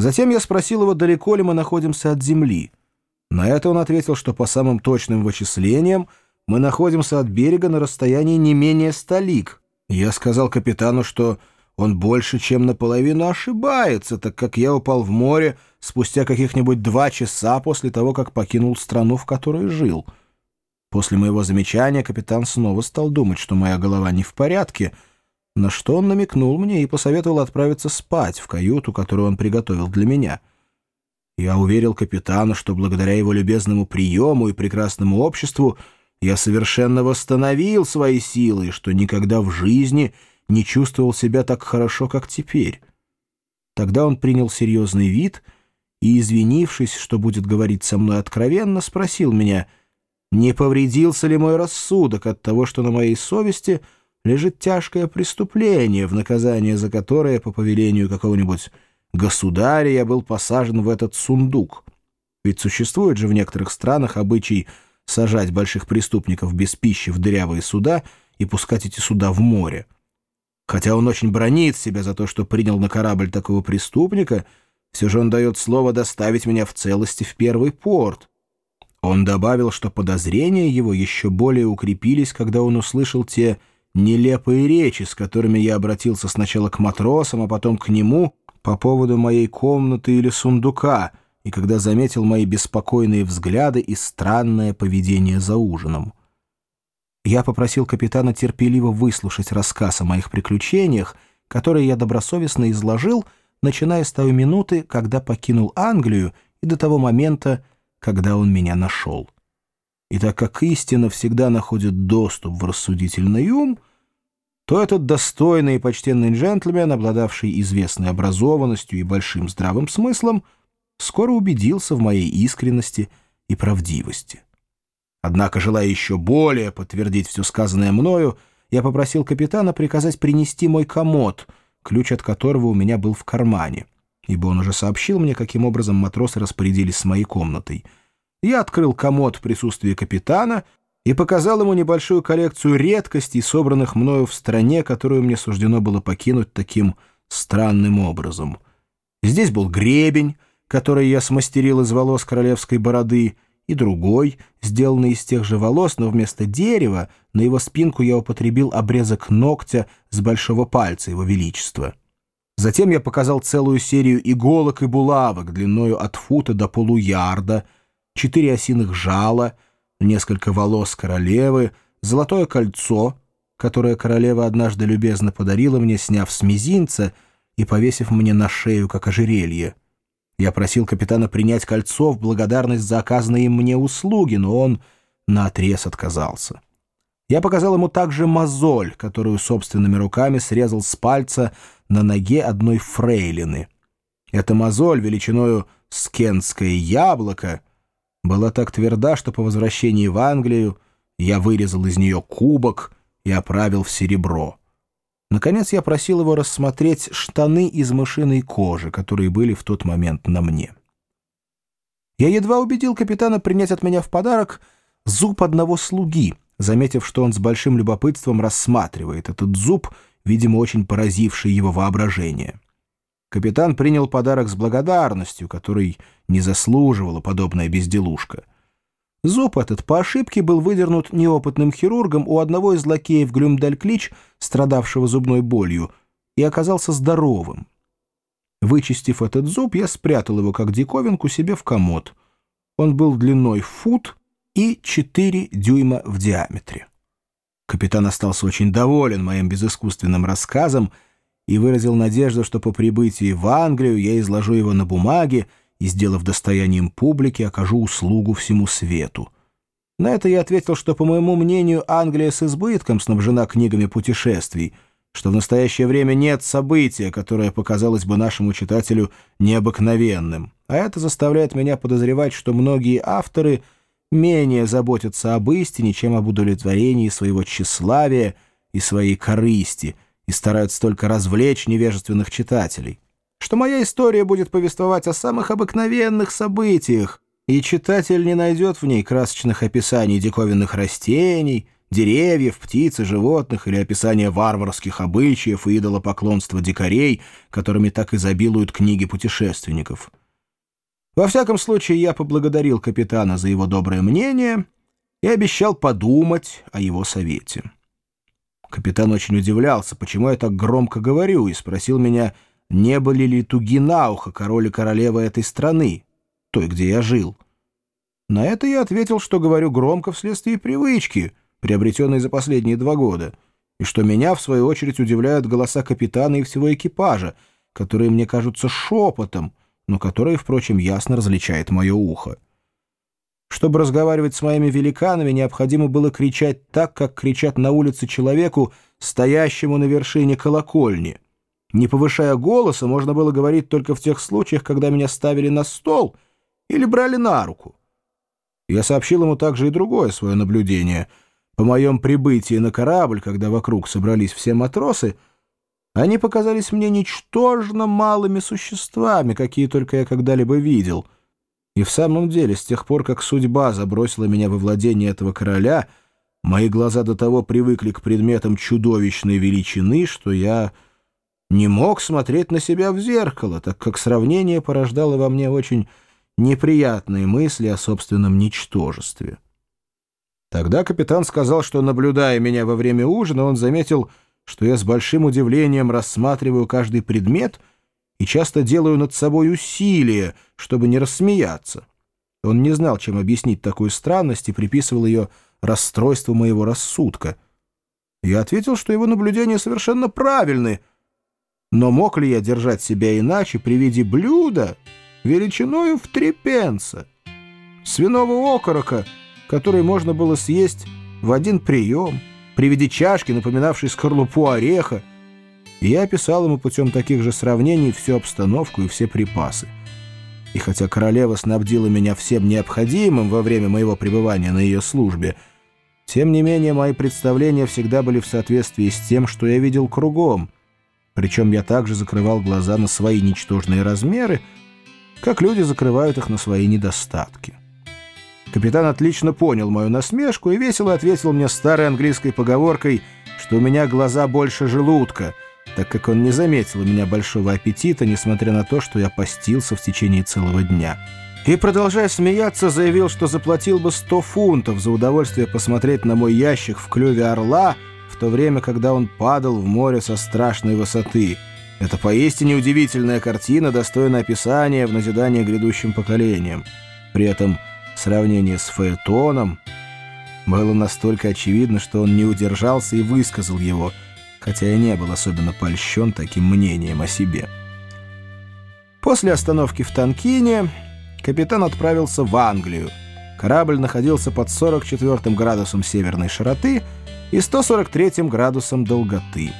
Затем я спросил его, далеко ли мы находимся от Земли. На это он ответил, что по самым точным вычислениям мы находимся от берега на расстоянии не менее ста лиг. Я сказал капитану, что он больше, чем наполовину ошибается, так как я упал в море спустя каких-нибудь два часа после того, как покинул страну, в которой жил. После моего замечания капитан снова стал думать, что моя голова не в порядке — на что он намекнул мне и посоветовал отправиться спать в каюту, которую он приготовил для меня. Я уверил капитана, что благодаря его любезному приему и прекрасному обществу я совершенно восстановил свои силы и что никогда в жизни не чувствовал себя так хорошо, как теперь. Тогда он принял серьезный вид и, извинившись, что будет говорить со мной откровенно, спросил меня, не повредился ли мой рассудок от того, что на моей совести — лежит тяжкое преступление, в наказание за которое, по повелению какого-нибудь государя, я был посажен в этот сундук. Ведь существует же в некоторых странах обычай сажать больших преступников без пищи в дырявые суда и пускать эти суда в море. Хотя он очень бронит себя за то, что принял на корабль такого преступника, все же он дает слово доставить меня в целости в первый порт. Он добавил, что подозрения его еще более укрепились, когда он услышал те нелепые речи, с которыми я обратился сначала к матросам, а потом к нему по поводу моей комнаты или сундука, и когда заметил мои беспокойные взгляды и странное поведение за ужином. Я попросил капитана терпеливо выслушать рассказ о моих приключениях, которые я добросовестно изложил, начиная с той минуты, когда покинул Англию, и до того момента, когда он меня нашел. И так как истина всегда находит доступ в рассудительный ум, то этот достойный и почтенный джентльмен, обладавший известной образованностью и большим здравым смыслом, скоро убедился в моей искренности и правдивости. Однако, желая еще более подтвердить все сказанное мною, я попросил капитана приказать принести мой комод, ключ от которого у меня был в кармане, ибо он уже сообщил мне, каким образом матросы распорядились с моей комнатой — я открыл комод в присутствии капитана и показал ему небольшую коллекцию редкостей, собранных мною в стране, которую мне суждено было покинуть таким странным образом. Здесь был гребень, который я смастерил из волос королевской бороды, и другой, сделанный из тех же волос, но вместо дерева на его спинку я употребил обрезок ногтя с большого пальца его величества. Затем я показал целую серию иголок и булавок длиною от фута до полуярда — четыре осиных жала, несколько волос королевы, золотое кольцо, которое королева однажды любезно подарила мне, сняв с мизинца и повесив мне на шею, как ожерелье. Я просил капитана принять кольцо в благодарность за оказанные мне услуги, но он наотрез отказался. Я показал ему также мозоль, которую собственными руками срезал с пальца на ноге одной фрейлины. Эта мозоль величиною скенское яблоко — была так тверда, что по возвращении в Англию я вырезал из нее кубок и оправил в серебро. Наконец я просил его рассмотреть штаны из мышиной кожи, которые были в тот момент на мне. Я едва убедил капитана принять от меня в подарок зуб одного слуги, заметив, что он с большим любопытством рассматривает этот зуб, видимо, очень поразивший его воображение. Капитан принял подарок с благодарностью, которой не заслуживала подобная безделушка. Зуб этот по ошибке был выдернут неопытным хирургом у одного из лакеев Глюмдальклич, страдавшего зубной болью, и оказался здоровым. Вычистив этот зуб, я спрятал его как диковинку себе в комод. Он был длиной фут и 4 дюйма в диаметре. Капитан остался очень доволен моим безыскусственным рассказом, и выразил надежду, что по прибытии в Англию я изложу его на бумаге и, сделав достоянием публики, окажу услугу всему свету. На это я ответил, что, по моему мнению, Англия с избытком снабжена книгами путешествий, что в настоящее время нет события, которое показалось бы нашему читателю необыкновенным, а это заставляет меня подозревать, что многие авторы менее заботятся об истине, чем об удовлетворении своего тщеславия и своей корысти — и стараются только развлечь невежественных читателей, что моя история будет повествовать о самых обыкновенных событиях, и читатель не найдет в ней красочных описаний диковинных растений, деревьев, птиц и животных или описание варварских обычаев и идолопоклонства дикарей, которыми так изобилуют книги путешественников. Во всяком случае, я поблагодарил капитана за его доброе мнение и обещал подумать о его совете. Капитан очень удивлялся, почему я так громко говорю, и спросил меня, не были ли туги на ухо король и королева этой страны, той, где я жил. На это я ответил, что говорю громко вследствие привычки, приобретенной за последние два года, и что меня, в свою очередь, удивляют голоса капитана и всего экипажа, которые мне кажутся шепотом, но которые, впрочем, ясно различает мое ухо. Чтобы разговаривать с моими великанами, необходимо было кричать так, как кричат на улице человеку, стоящему на вершине колокольни. Не повышая голоса, можно было говорить только в тех случаях, когда меня ставили на стол или брали на руку. Я сообщил ему также и другое свое наблюдение. По моем прибытии на корабль, когда вокруг собрались все матросы, они показались мне ничтожно малыми существами, какие только я когда-либо видел. И в самом деле, с тех пор, как судьба забросила меня во владение этого короля, мои глаза до того привыкли к предметам чудовищной величины, что я не мог смотреть на себя в зеркало, так как сравнение порождало во мне очень неприятные мысли о собственном ничтожестве. Тогда капитан сказал, что, наблюдая меня во время ужина, он заметил, что я с большим удивлением рассматриваю каждый предмет и часто делаю над собой усилия, чтобы не рассмеяться. Он не знал, чем объяснить такую странность и приписывал ее расстройству моего рассудка. Я ответил, что его наблюдения совершенно правильны, но мог ли я держать себя иначе при виде блюда, величиною в три пенса, свиного окорока, который можно было съесть в один прием, при виде чашки, напоминавшей скорлупу ореха, и я описал ему путем таких же сравнений всю обстановку и все припасы. И хотя королева снабдила меня всем необходимым во время моего пребывания на ее службе, тем не менее мои представления всегда были в соответствии с тем, что я видел кругом, причем я также закрывал глаза на свои ничтожные размеры, как люди закрывают их на свои недостатки. Капитан отлично понял мою насмешку и весело ответил мне старой английской поговоркой, что у меня глаза больше желудка, так как он не заметил у меня большого аппетита, несмотря на то, что я постился в течение целого дня. И, продолжая смеяться, заявил, что заплатил бы 100 фунтов за удовольствие посмотреть на мой ящик в клюве орла в то время, когда он падал в море со страшной высоты — это поистине удивительная картина, достойная описания в назидание грядущим поколениям. При этом сравнение с Фаэтоном было настолько очевидно, что он не удержался и высказал его, хотя я не был особенно польщен таким мнением о себе. После остановки в Танкине капитан отправился в Англию. Корабль находился под 44 градусом северной широты и 143 градусом долготы.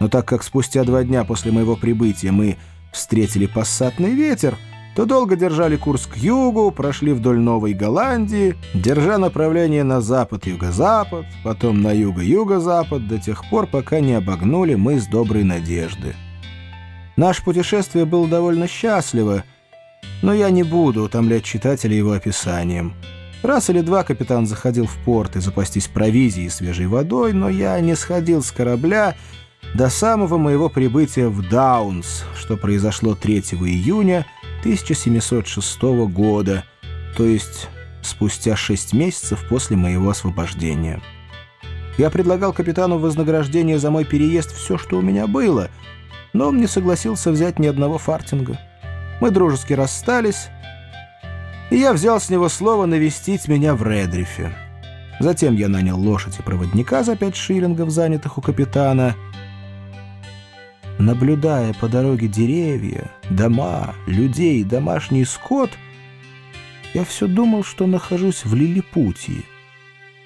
Но так как спустя два дня после моего прибытия мы встретили пассатный ветер, то долго держали курс к югу, прошли вдоль Новой Голландии, держа направление на запад-юго-запад, потом на юго-юго-запад, до тех пор, пока не обогнули мы с Доброй Надежды. Наше путешествие было довольно счастливо, но я не буду утомлять читателя его описанием. Раз или два капитан заходил в порт и запастись провизией и свежей водой, но я не сходил с корабля до самого моего прибытия в Даунс, что произошло 3 июня 1706 года, то есть спустя шесть месяцев после моего освобождения. Я предлагал капитану вознаграждение за мой переезд все, что у меня было, но он не согласился взять ни одного фартинга. Мы дружески расстались, и я взял с него слово навестить меня в Редрифе. Затем я нанял лошадь и проводника за пять шиллингов, занятых у капитана — Наблюдая по дороге деревья, дома, людей домашний скот, я все думал, что нахожусь в Лилипутии.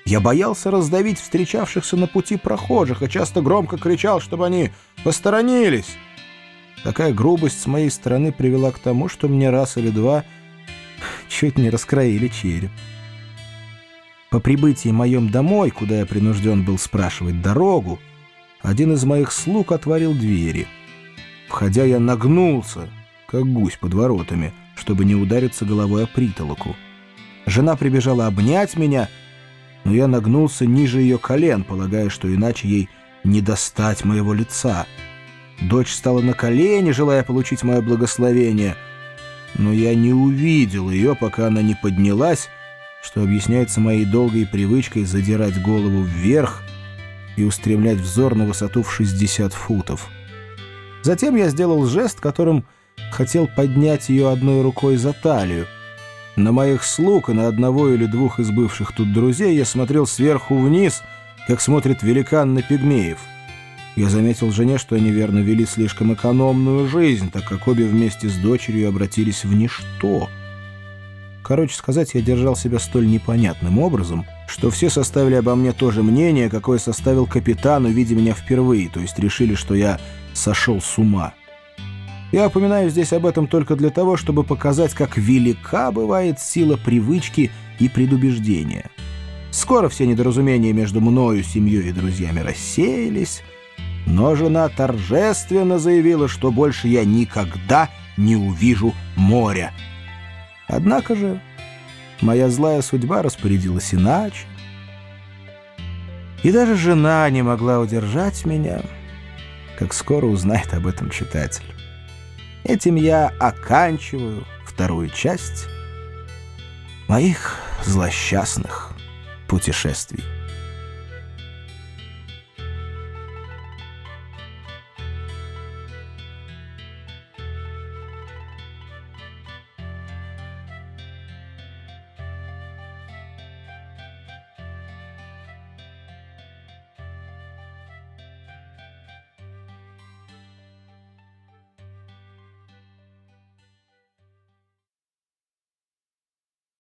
Я боялся раздавить встречавшихся на пути прохожих и часто громко кричал, чтобы они посторонились. Такая грубость с моей стороны привела к тому, что мне раз или два чуть не раскроили череп. По прибытии моем домой, куда я принужден был спрашивать дорогу, один из моих слуг отворил двери. Входя, я нагнулся, как гусь под воротами, чтобы не удариться головой о притолоку. Жена прибежала обнять меня, но я нагнулся ниже ее колен, полагая, что иначе ей не достать моего лица. Дочь стала на колени, желая получить мое благословение, но я не увидел ее, пока она не поднялась, что объясняется моей долгой привычкой задирать голову вверх и устремлять взор на высоту в 60 футов. Затем я сделал жест, которым хотел поднять ее одной рукой за талию. На моих слуг и на одного или двух из бывших тут друзей я смотрел сверху вниз, как смотрит великан на пигмеев. Я заметил жене, что они верно вели слишком экономную жизнь, так как обе вместе с дочерью обратились в ничто. Короче сказать, я держал себя столь непонятным образом, что все составили обо мне то же мнение, какое составил капитан, увидя меня впервые, то есть решили, что я сошел с ума. Я упоминаю здесь об этом только для того, чтобы показать, как велика бывает сила привычки и предубеждения. Скоро все недоразумения между мною, семьей и друзьями рассеялись, но жена торжественно заявила, что больше я никогда не увижу моря. Однако же моя злая судьба распорядилась иначе. И даже жена не могла удержать меня, как скоро узнает об этом читатель. Этим я оканчиваю вторую часть моих злосчастных путешествий.